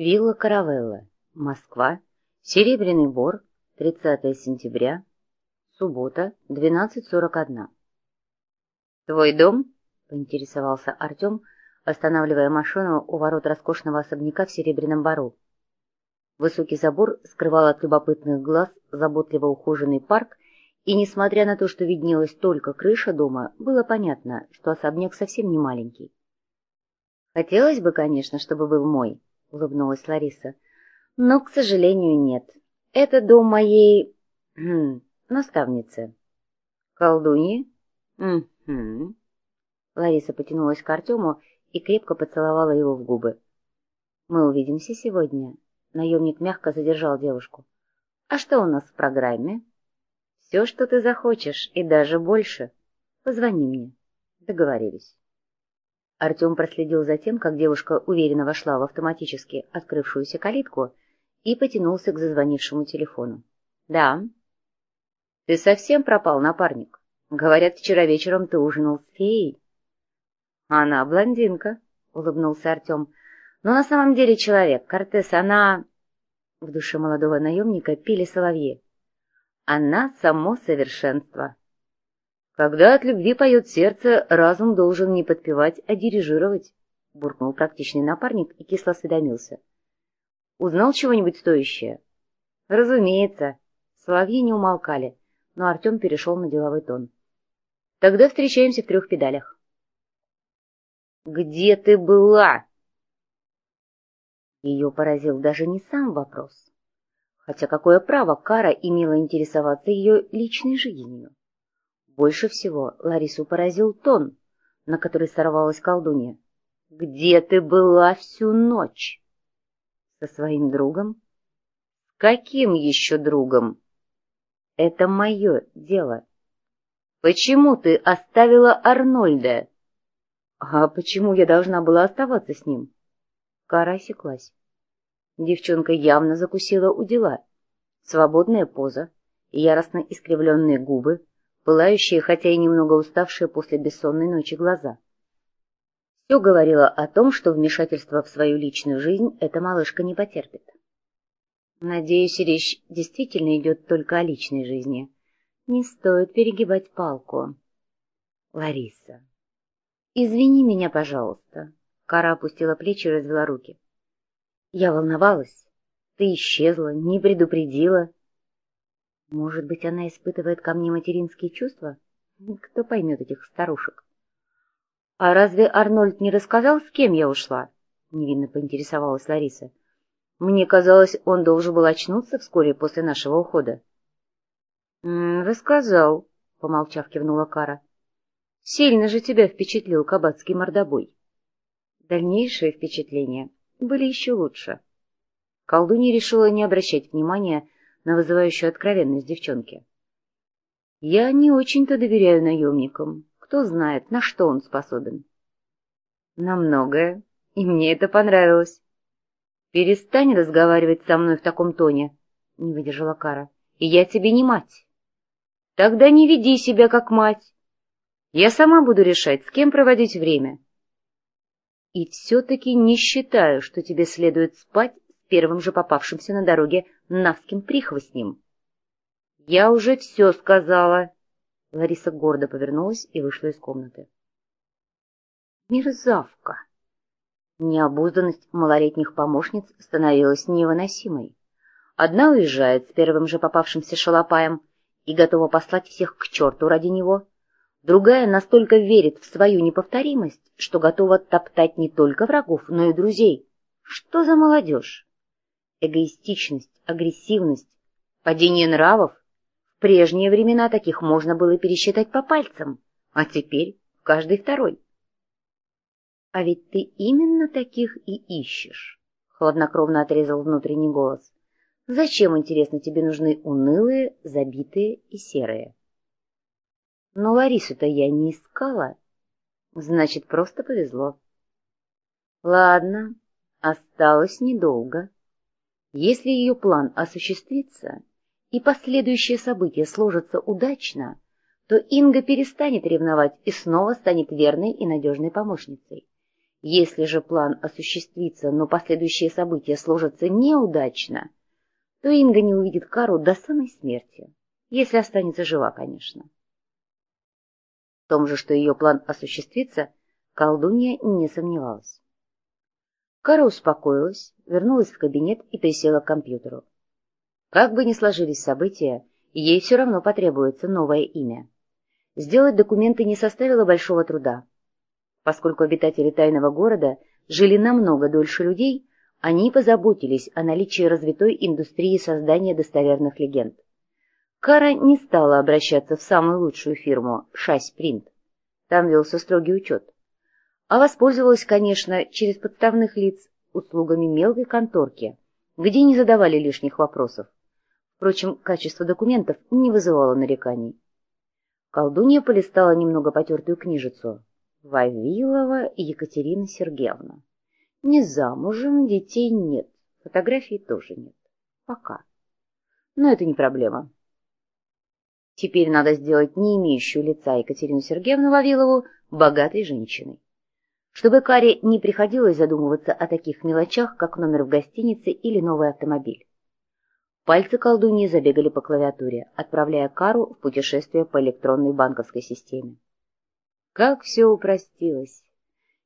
Вилла Каравелла, Москва, Серебряный Бор, 30 сентября, суббота, 12.41. «Твой дом?» — поинтересовался Артем, останавливая машину у ворот роскошного особняка в Серебряном Бору. Высокий забор скрывал от любопытных глаз заботливо ухоженный парк, и, несмотря на то, что виднелась только крыша дома, было понятно, что особняк совсем не маленький. «Хотелось бы, конечно, чтобы был мой», — улыбнулась Лариса. «Но, к сожалению, нет. Это дом моей... Хм, наставницы». «Колдуньи?» Лариса потянулась к Артему и крепко поцеловала его в губы. «Мы увидимся сегодня?» Наемник мягко задержал девушку. «А что у нас в программе?» «Все, что ты захочешь, и даже больше. Позвони мне». Договорились. Артем проследил за тем, как девушка уверенно вошла в автоматически открывшуюся калитку и потянулся к зазвонившему телефону. «Да». «Ты совсем пропал, напарник? Говорят, вчера вечером ты ужинал с феей». «Она блондинка», — улыбнулся Артем. «Но на самом деле человек. Кортес, она...» В душе молодого наемника пили соловьи. «Она само совершенство». «Когда от любви поет сердце, разум должен не подпевать, а дирижировать», — буркнул практичный напарник и кисло осведомился. «Узнал чего-нибудь стоящее?» «Разумеется». Соловьи не умолкали, но Артем перешел на деловой тон. «Тогда встречаемся в трех педалях». «Где ты была?» Ее поразил даже не сам вопрос, хотя какое право Кара имела интересоваться ее личной жизнью. Больше всего Ларису поразил тон, на который сорвалась колдунья. «Где ты была всю ночь?» «Со своим другом?» «Каким еще другом?» «Это мое дело». «Почему ты оставила Арнольда?» «А почему я должна была оставаться с ним?» Кара осеклась. Девчонка явно закусила у дела. Свободная поза, яростно искривленные губы, пылающие, хотя и немного уставшие после бессонной ночи глаза. Все говорило о том, что вмешательство в свою личную жизнь эта малышка не потерпит. Надеюсь, речь действительно идет только о личной жизни. Не стоит перегибать палку. Лариса. Извини меня, пожалуйста. Кара опустила плечи и развела руки. Я волновалась. Ты исчезла, не предупредила. Может быть, она испытывает ко мне материнские чувства? Кто поймет этих старушек? — А разве Арнольд не рассказал, с кем я ушла? — невинно поинтересовалась Лариса. — Мне казалось, он должен был очнуться вскоре после нашего ухода. — Рассказал, — помолчав, кивнула Кара. — Сильно же тебя впечатлил кабацкий мордобой. Дальнейшие впечатления были еще лучше. Колдунья решила не обращать внимания на вызывающую откровенность девчонки. «Я не очень-то доверяю наемникам. Кто знает, на что он способен». «На многое, и мне это понравилось». «Перестань разговаривать со мной в таком тоне», — не выдержала Кара. «И я тебе не мать». «Тогда не веди себя как мать. Я сама буду решать, с кем проводить время». «И все-таки не считаю, что тебе следует спать первым же попавшимся на дороге навским прихвостнем. — Я уже все сказала. Лариса гордо повернулась и вышла из комнаты. Мерзавка! Необузданность малолетних помощниц становилась невыносимой. Одна уезжает с первым же попавшимся шалопаем и готова послать всех к черту ради него. Другая настолько верит в свою неповторимость, что готова топтать не только врагов, но и друзей. Что за молодежь? Эгоистичность, агрессивность, падение нравов. В прежние времена таких можно было пересчитать по пальцам, а теперь каждый второй. — А ведь ты именно таких и ищешь, — хладнокровно отрезал внутренний голос. — Зачем, интересно, тебе нужны унылые, забитые и серые? — Но Ларису-то я не искала. Значит, просто повезло. — Ладно, осталось недолго. Если ее план осуществится и последующие события сложатся удачно, то Инга перестанет ревновать и снова станет верной и надежной помощницей. Если же план осуществится, но последующие события сложатся неудачно, то Инга не увидит Кару до самой смерти, если останется жива, конечно. В том же, что ее план осуществится, колдунья не сомневалась. Кара успокоилась, вернулась в кабинет и присела к компьютеру. Как бы ни сложились события, ей все равно потребуется новое имя. Сделать документы не составило большого труда. Поскольку обитатели тайного города жили намного дольше людей, они позаботились о наличии развитой индустрии создания достоверных легенд. Кара не стала обращаться в самую лучшую фирму «Шась Принт». Там велся строгий учет. А воспользовалась, конечно, через подставных лиц услугами мелкой конторки, где не задавали лишних вопросов. Впрочем, качество документов не вызывало нареканий. Колдунья полистала немного потертую книжицу. Вавилова Екатерина Сергеевна. Не замужем, детей нет, фотографий тоже нет. Пока. Но это не проблема. Теперь надо сделать не имеющую лица Екатерину Сергеевну Вавилову богатой женщиной. Чтобы Каре не приходилось задумываться о таких мелочах, как номер в гостинице или новый автомобиль. Пальцы колдуньи забегали по клавиатуре, отправляя Кару в путешествие по электронной банковской системе. Как все упростилось!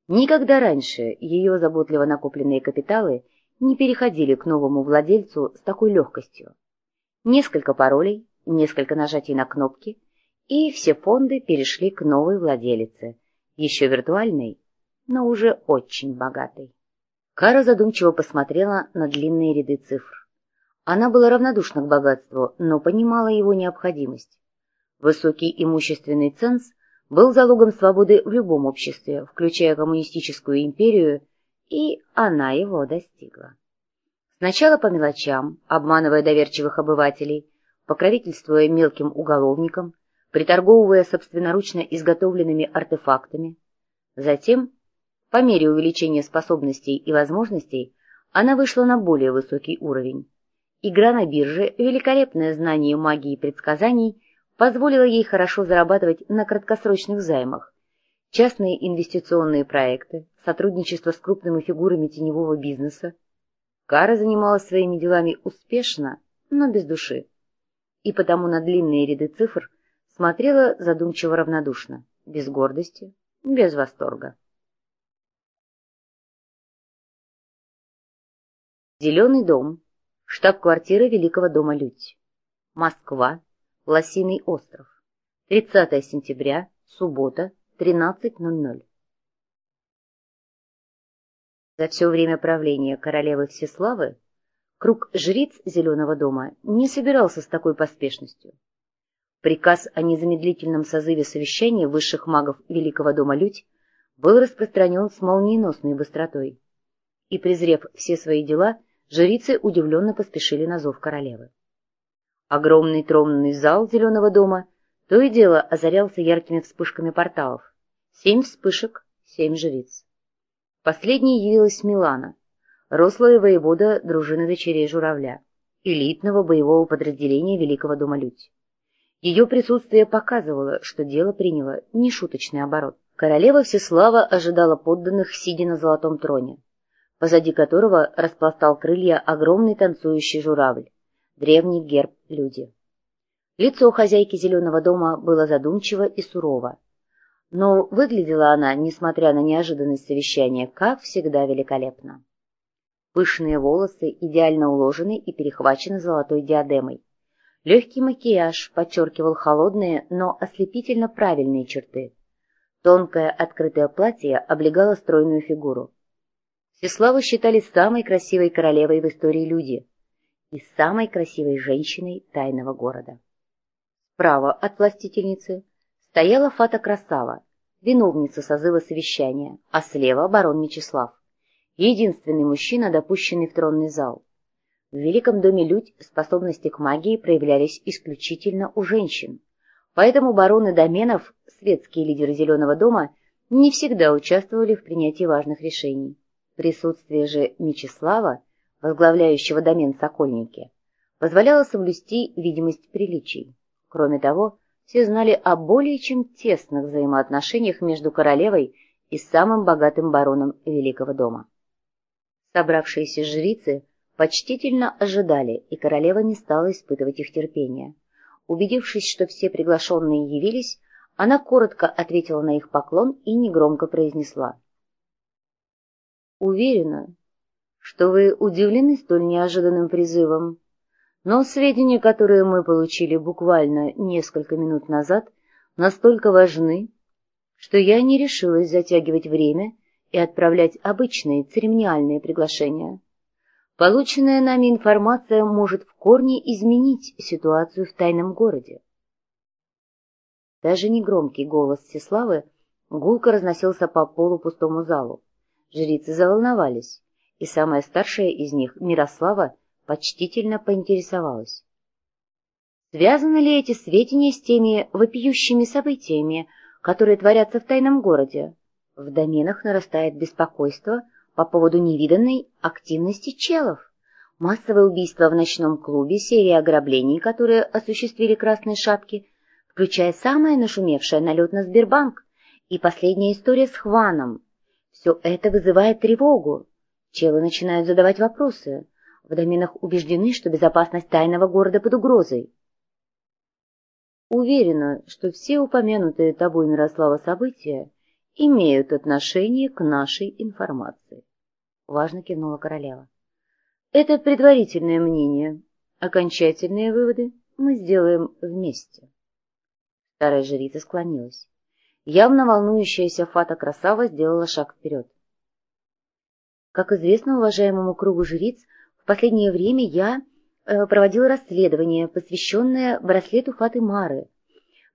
Никогда раньше ее заботливо накопленные капиталы не переходили к новому владельцу с такой легкостью. Несколько паролей, несколько нажатий на кнопки, и все фонды перешли к новой владелице, еще виртуальной, но уже очень богатой. Кара задумчиво посмотрела на длинные ряды цифр. Она была равнодушна к богатству, но понимала его необходимость. Высокий имущественный ценз был залогом свободы в любом обществе, включая коммунистическую империю, и она его достигла. Сначала по мелочам, обманывая доверчивых обывателей, покровительствуя мелким уголовникам, приторговывая собственноручно изготовленными артефактами. Затем, по мере увеличения способностей и возможностей, она вышла на более высокий уровень. Игра на бирже, великолепное знание магии и предсказаний позволило ей хорошо зарабатывать на краткосрочных займах. Частные инвестиционные проекты, сотрудничество с крупными фигурами теневого бизнеса. Кара занималась своими делами успешно, но без души. И потому на длинные ряды цифр смотрела задумчиво равнодушно, без гордости, без восторга. Зеленый дом, штаб-квартира Великого дома Людь. Москва, Лосиный остров. 30 сентября, суббота, 13.00. За все время правления королевы Всеславы круг жриц Зеленого дома не собирался с такой поспешностью. Приказ о незамедлительном созыве совещания высших магов Великого дома Людь был распространен с молниеносной быстротой. И, презрев все свои дела, жрицы удивленно поспешили на зов королевы. Огромный тронный зал Зеленого дома то и дело озарялся яркими вспышками порталов. Семь вспышек, семь жриц. Последней явилась Милана, рослая воевода дружины дочерей Журавля, элитного боевого подразделения Великого дома Людь. Ее присутствие показывало, что дело приняло нешуточный оборот. Королева Всеслава ожидала подданных, сидя на золотом троне, позади которого распластал крылья огромный танцующий журавль древний герб люди. Лицо хозяйки зеленого дома было задумчиво и сурово, но выглядела она, несмотря на неожиданность совещания, как всегда великолепно. Пышные волосы идеально уложены и перехвачены золотой диадемой. Легкий макияж подчеркивал холодные, но ослепительно правильные черты. Тонкое открытое платье облегало стройную фигуру. Всеславу считали самой красивой королевой в истории люди — и самой красивой женщиной тайного города. Справа от властительницы стояла Фата Красава, виновница созыва совещания, а слева барон Мечислав, единственный мужчина, допущенный в тронный зал. В Великом доме Людь способности к магии проявлялись исключительно у женщин, поэтому бароны доменов, светские лидеры Зеленого дома, не всегда участвовали в принятии важных решений. Присутствие же Мечислава возглавляющего домен Сокольники, позволяло соблюсти видимость приличий. Кроме того, все знали о более чем тесных взаимоотношениях между королевой и самым богатым бароном Великого дома. Собравшиеся жрицы почтительно ожидали, и королева не стала испытывать их терпения. Убедившись, что все приглашенные явились, она коротко ответила на их поклон и негромко произнесла. «Уверена, что вы удивлены столь неожиданным призывом, но сведения, которые мы получили буквально несколько минут назад, настолько важны, что я не решилась затягивать время и отправлять обычные церемониальные приглашения. Полученная нами информация может в корне изменить ситуацию в тайном городе. Даже негромкий голос Сеславы гулко разносился по полу пустому залу. Жрицы заволновались, и самая старшая из них, Мирослава, почтительно поинтересовалась. Связаны ли эти сведения с теми вопиющими событиями, которые творятся в тайном городе? В доменах нарастает беспокойство — по поводу невиданной активности челов. Массовое убийство в ночном клубе, серия ограблений, которые осуществили красные шапки, включая самое нашумевшее налет на Сбербанк и последняя история с Хваном. Все это вызывает тревогу. Челы начинают задавать вопросы. В доменах убеждены, что безопасность тайного города под угрозой. Уверена, что все упомянутые тобой, Мирослава, события имеют отношение к нашей информации. Важно кивнула королева. Это предварительное мнение. Окончательные выводы мы сделаем вместе. Старая жрица склонилась. Явно волнующаяся Фата Красава сделала шаг вперед. Как известно уважаемому кругу жриц, в последнее время я э, проводила расследование, посвященное браслету Фаты Мары,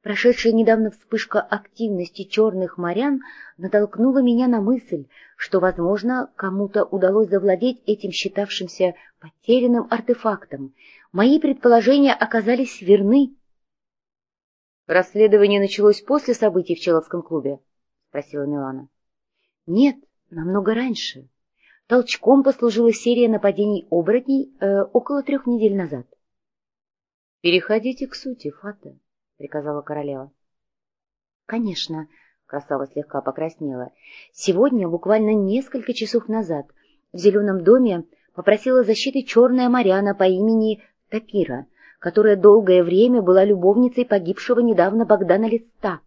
Прошедшая недавно вспышка активности черных морян натолкнула меня на мысль, что, возможно, кому-то удалось завладеть этим считавшимся потерянным артефактом. Мои предположения оказались верны. — Расследование началось после событий в Человском клубе? — спросила Милана. — Нет, намного раньше. Толчком послужила серия нападений оборотней э, около трех недель назад. — Переходите к сути, Фата приказала королева. Конечно, красава слегка покраснела. Сегодня, буквально несколько часов назад, в зеленом доме попросила защиты черная Марьяна по имени Тапира, которая долгое время была любовницей погибшего недавно Богдана Листа.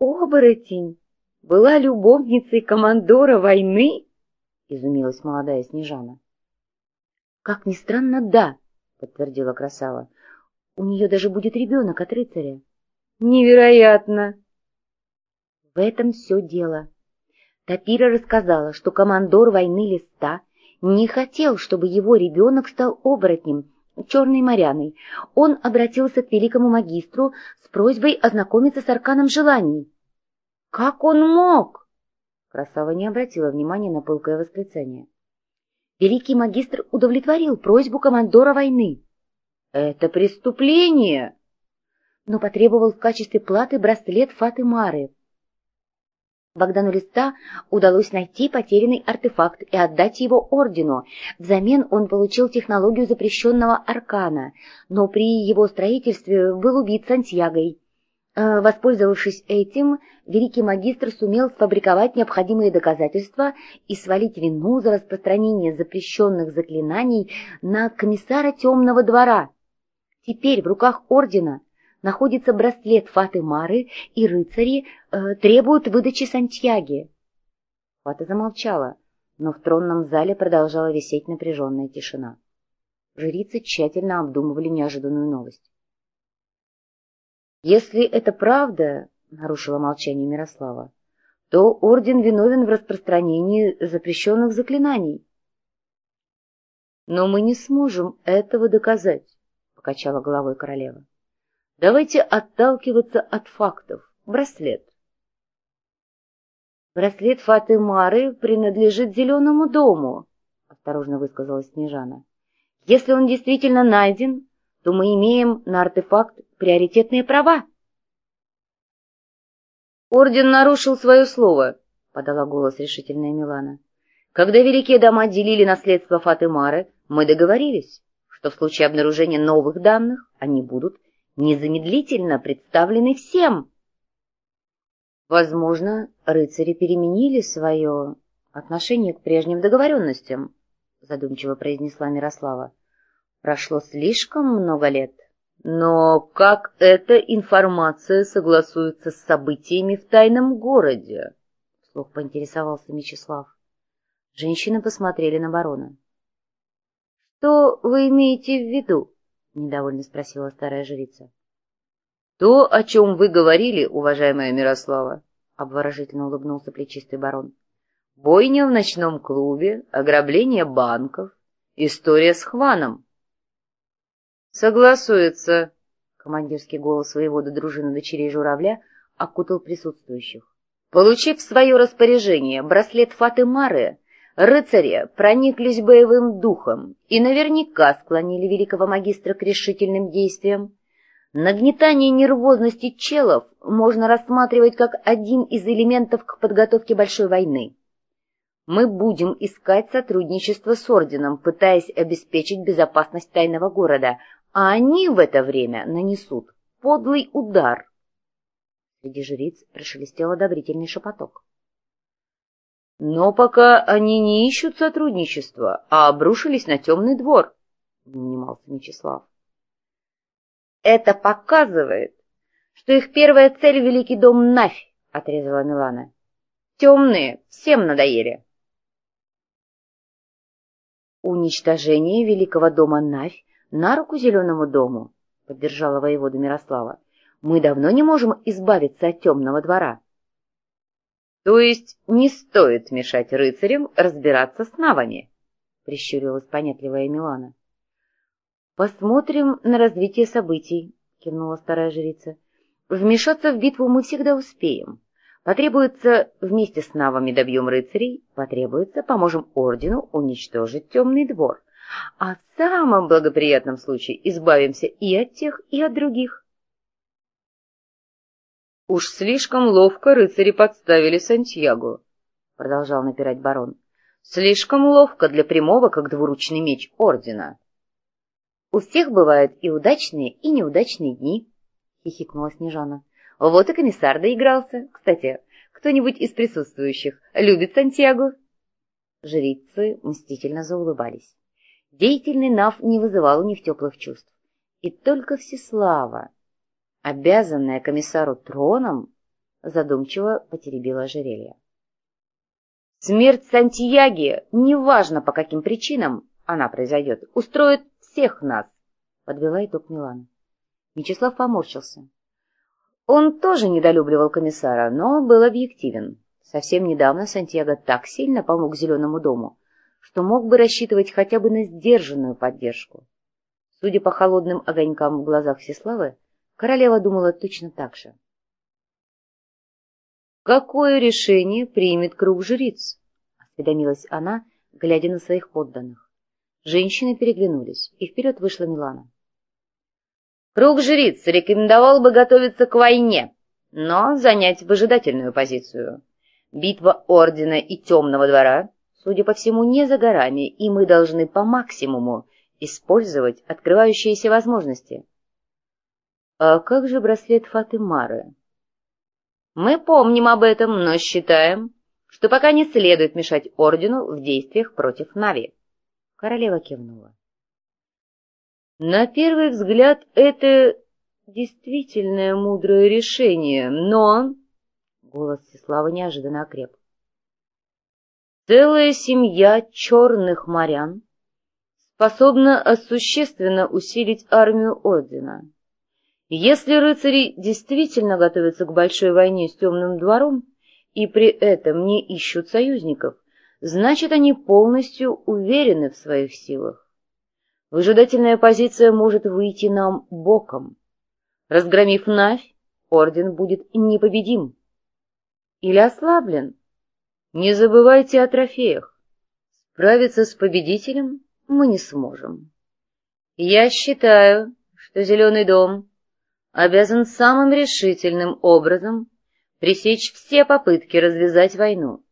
«Оборотень! Была любовницей командора войны?» — изумилась молодая Снежана. «Как ни странно, да», — подтвердила красава. У нее даже будет ребенок от рыцаря. Невероятно! В этом все дело. Тапира рассказала, что командор войны Листа не хотел, чтобы его ребенок стал оборотнем, черной моряной. Он обратился к великому магистру с просьбой ознакомиться с арканом желаний. «Как он мог?» Красава не обратила внимания на пылкое восклицание. Великий магистр удовлетворил просьбу командора войны. Это преступление! Но потребовал в качестве платы браслет Фаты Мары. Богдану Листа удалось найти потерянный артефакт и отдать его ордену. Взамен он получил технологию запрещенного аркана, но при его строительстве был убит Сантьягой. Э, воспользовавшись этим, великий магистр сумел сфабриковать необходимые доказательства и свалить вину за распространение запрещенных заклинаний на комиссара темного двора. Теперь в руках ордена находится браслет Фаты Мары, и рыцари э, требуют выдачи Сантьяги. Фата замолчала, но в тронном зале продолжала висеть напряженная тишина. Жрицы тщательно обдумывали неожиданную новость. «Если это правда, — нарушила молчание Мирослава, — то орден виновен в распространении запрещенных заклинаний. Но мы не сможем этого доказать покачала головой королева. Давайте отталкиваться от фактов. Браслет. Браслет Фаты Мары принадлежит Зеленому дому, осторожно высказалась Снежана. Если он действительно найден, то мы имеем на артефакт приоритетные права. Орден нарушил свое слово, подала голос решительная Милана. Когда великие дома делили наследство Фатымары, мы договорились что в случае обнаружения новых данных они будут незамедлительно представлены всем. Возможно, рыцари переменили свое отношение к прежним договоренностям, задумчиво произнесла Мирослава. Прошло слишком много лет. Но как эта информация согласуется с событиями в тайном городе? Вслух поинтересовался Мечислав. Женщины посмотрели на барона. — Что вы имеете в виду? — недовольно спросила старая жрица. — То, о чем вы говорили, уважаемая Мирослава, — обворожительно улыбнулся плечистый барон. — Бойня в ночном клубе, ограбление банков, история с Хваном. — Согласуется, — командирский голос воевода дружины дочерей журавля окутал присутствующих. Получив в свое распоряжение браслет Фаты Мары, рыцари прониклись боевым духом и наверняка склонили великого магистра к решительным действиям. Нагнетание нервозности челов можно рассматривать как один из элементов к подготовке большой войны. Мы будем искать сотрудничество с Орденом, пытаясь обеспечить безопасность тайного города, а они в это время нанесут подлый удар. Среди жриц прошелестел одобрительный шепоток. Но пока они не ищут сотрудничества, а обрушились на темный двор, — не унимался Мечислав. Это показывает, что их первая цель — великий дом Навь, — отрезала Милана. Темные всем надоели. Уничтожение великого дома Навь на руку зеленому дому, — поддержала воевода Мирослава. Мы давно не можем избавиться от темного двора. То есть не стоит мешать рыцарям разбираться с навами, — прищурилась понятливая Милана. «Посмотрим на развитие событий», — кивнула старая жрица. «Вмешаться в битву мы всегда успеем. Потребуется вместе с навами добьем рыцарей, потребуется поможем ордену уничтожить темный двор. А в самом благоприятном случае избавимся и от тех, и от других». «Уж слишком ловко рыцари подставили Сантьяго», — продолжал напирать барон. «Слишком ловко для прямого, как двуручный меч ордена». У всех бывают и удачные, и неудачные дни, — хихикнула Снежана. Вот и комиссар доигрался. Кстати, кто-нибудь из присутствующих любит Сантьяго? Жрицы мстительно заулыбались. Деятельный Нав не вызывал у них теплых чувств. И только Всеслава, обязанная комиссару троном, задумчиво потеребила ожерелье. Смерть Сантьяги, неважно по каким причинам она произойдет, устроит всех нас, — подвела итог Милана. Мечислав поморщился. Он тоже недолюбливал комиссара, но был объективен. Совсем недавно Сантьяго так сильно помог Зеленому дому, что мог бы рассчитывать хотя бы на сдержанную поддержку. Судя по холодным огонькам в глазах Всеславы, королева думала точно так же. «Какое решение примет круг жриц?» — осведомилась она, глядя на своих подданных. Женщины переглянулись, и вперед вышла Милана. Круг жриц рекомендовал бы готовиться к войне, но занять выжидательную позицию. Битва Ордена и Темного двора, судя по всему, не за горами, и мы должны по максимуму использовать открывающиеся возможности. А как же браслет Фатымары? Мы помним об этом, но считаем, что пока не следует мешать Ордену в действиях против Нави. Королева кивнула. На первый взгляд это действительно мудрое решение, но... Голос Сеслава неожиданно окреп. Целая семья черных морян способна существенно усилить армию Ордена. Если рыцари действительно готовятся к большой войне с темным двором и при этом не ищут союзников, значит, они полностью уверены в своих силах. Выжидательная позиция может выйти нам боком. Разгромив Навь, орден будет непобедим. Или ослаблен. Не забывайте о трофеях. Справиться с победителем мы не сможем. Я считаю, что Зеленый дом обязан самым решительным образом пресечь все попытки развязать войну.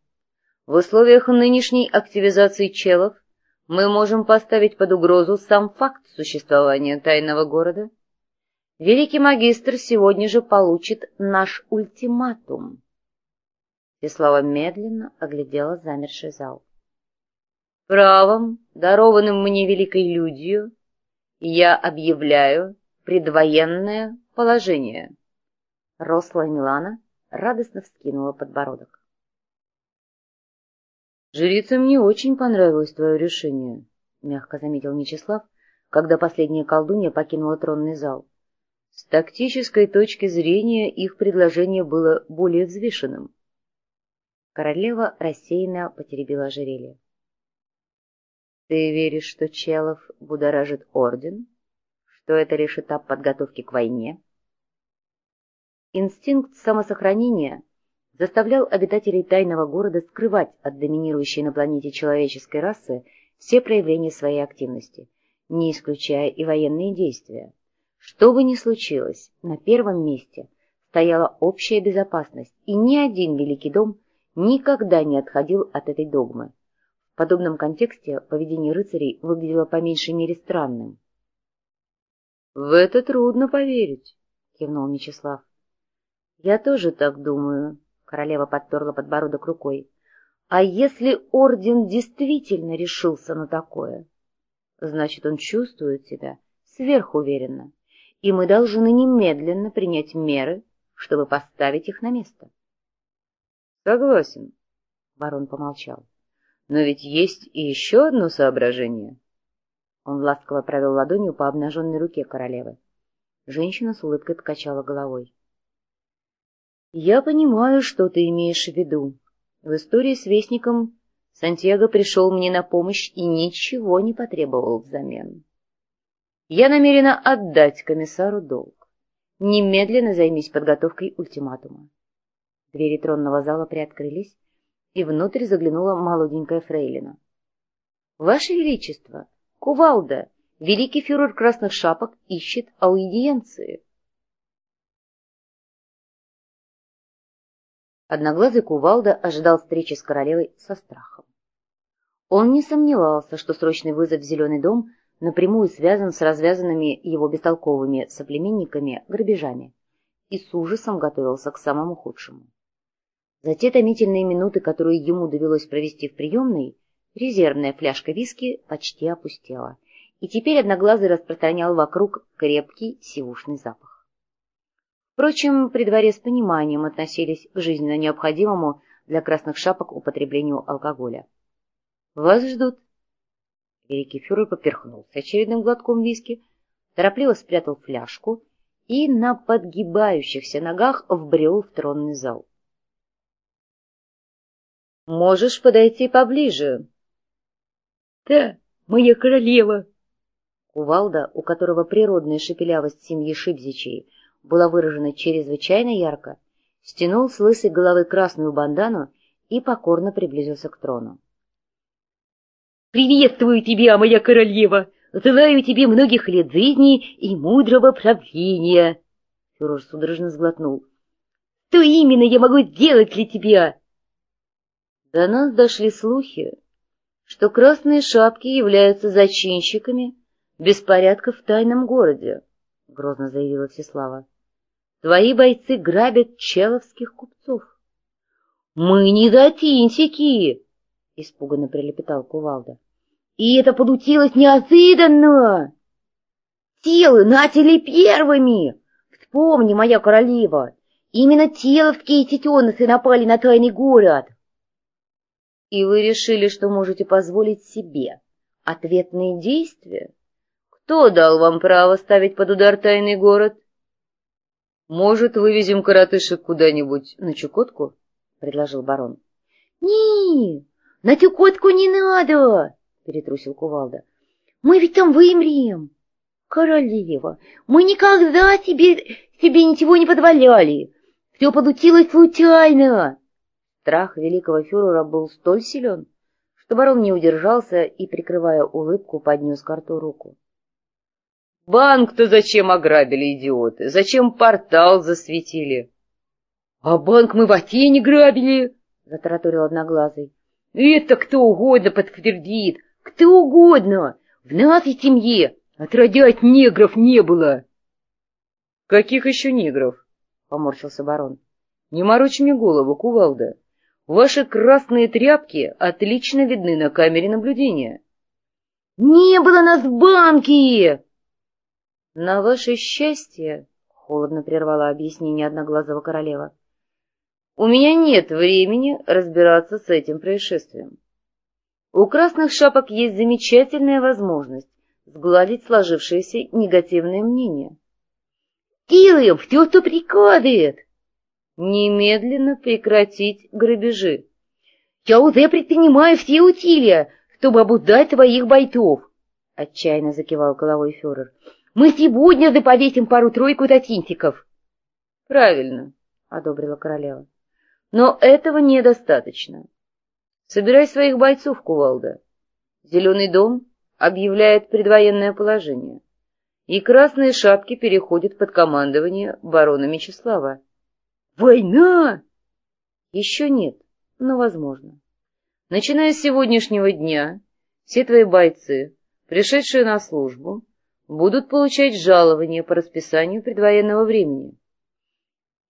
В условиях нынешней активизации челов мы можем поставить под угрозу сам факт существования тайного города. Великий магистр сегодня же получит наш ультиматум. Всеслава медленно оглядела замерший зал. Правом, дарованным мне великой людью, я объявляю предвоенное положение. Рослая Милана радостно вскинула подбородок. «Жрицам не очень понравилось твое решение», — мягко заметил Мечислав, когда последняя колдунья покинула тронный зал. С тактической точки зрения их предложение было более взвешенным. Королева рассеянно потеребила ожерелье. Ты веришь, что Челов будоражит орден? Что это лишь этап подготовки к войне? Инстинкт самосохранения заставлял обитателей тайного города скрывать от доминирующей на планете человеческой расы все проявления своей активности, не исключая и военные действия. Что бы ни случилось, на первом месте стояла общая безопасность, и ни один Великий дом никогда не отходил от этой догмы. В подобном контексте поведение рыцарей выглядело по меньшей мере странным. — В это трудно поверить, — кивнул Мечислав. — Я тоже так думаю, — королева подперла подбородок рукой. — А если орден действительно решился на такое? Значит, он чувствует себя сверхуверенно, и мы должны немедленно принять меры, чтобы поставить их на место. — Согласен, — барон помолчал. Но ведь есть и еще одно соображение. Он ласково провел ладонью по обнаженной руке королевы. Женщина с улыбкой покачала головой. «Я понимаю, что ты имеешь в виду. В истории с Вестником Сантьяго пришел мне на помощь и ничего не потребовал взамен. Я намерена отдать комиссару долг. Немедленно займись подготовкой ультиматума». Двери тронного зала приоткрылись, и внутрь заглянула молоденькая фрейлина. — Ваше Величество, кувалда, великий фюрер красных шапок ищет аудиенции. Одноглазый кувалда ожидал встречи с королевой со страхом. Он не сомневался, что срочный вызов в Зеленый дом напрямую связан с развязанными его бестолковыми соплеменниками грабежами и с ужасом готовился к самому худшему. За те томительные минуты, которые ему довелось провести в приемной, резервная фляжка виски почти опустела, и теперь Одноглазый распространял вокруг крепкий сивушный запах. Впрочем, при дворе с пониманием относились к жизненно необходимому для красных шапок употреблению алкоголя. «Вас ждут!» Великий фюрер поперхнулся очередным глотком виски, торопливо спрятал фляжку и на подгибающихся ногах вбрел в тронный зал. Можешь подойти поближе. — Да, моя королева. Кувалда, у которого природная шепелявость семьи Шибзичей была выражена чрезвычайно ярко, стянул с лысой головы красную бандану и покорно приблизился к трону. — Приветствую тебя, моя королева! Желаю тебе многих лет жизни и мудрого правления! Фюрер судорожно сглотнул. — Что именно я могу сделать для тебя? До нас дошли слухи, что красные шапки являются зачинщиками беспорядка в тайном городе, — грозно заявила Всеслава. Твои бойцы грабят человских купцов. — Мы не затинсики! — испуганно прилепетал Кувалда. — И это получилось неожиданно! Телы начали первыми! Вспомни, моя королева, именно теловские тетенысы напали на тайный город. — и вы решили, что можете позволить себе ответные действия? Кто дал вам право ставить под удар тайный город? Может, вывезем коротышек куда-нибудь на Чукотку? — предложил барон. — Не, на Чукотку не надо, — перетрусил кувалда. — Мы ведь там вымрем. Королева, мы никогда себе, себе ничего не подволяли. Все получилось случайно. Страх великого фюрера был столь силен, что барон не удержался и, прикрывая улыбку, поднес к рту руку. — Банк-то зачем ограбили, идиоты? Зачем портал засветили? — А банк мы в не грабили, — затараторил Одноглазый. — Это кто угодно подтвердит, кто угодно. В нашей семье отродясь негров не было. — Каких еще негров? — поморщился барон. — Не морочь мне голову, кувалда. Ваши красные тряпки отлично видны на камере наблюдения. — Не было нас в банке! — На ваше счастье, — холодно прервала объяснение одноглазого королева, — у меня нет времени разбираться с этим происшествием. У красных шапок есть замечательная возможность сгладить сложившееся негативное мнение. — Делаем все, что приказывает! Немедленно прекратить грабежи. Я уже предпринимаю все усилия, чтобы обуздать твоих бойцов, — отчаянно закивал головой фюрер. — Мы сегодня заповесим пару-тройку затинтиков. — Правильно, — одобрила королева. — Но этого недостаточно. Собирай своих бойцов, Кувалда. Зеленый дом объявляет предвоенное положение, и красные шапки переходят под командование барона Мечислава. Война? Еще нет, но возможно. Начиная с сегодняшнего дня, все твои бойцы, пришедшие на службу, будут получать жалование по расписанию предвоенного времени.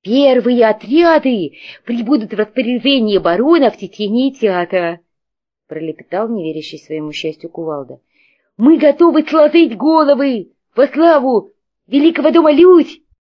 Первые отряды прибудут в распоряжение барона в течение театра, — пролепетал неверящий своему счастью Кувалда. — Мы готовы сложить головы во славу великого дома Людь!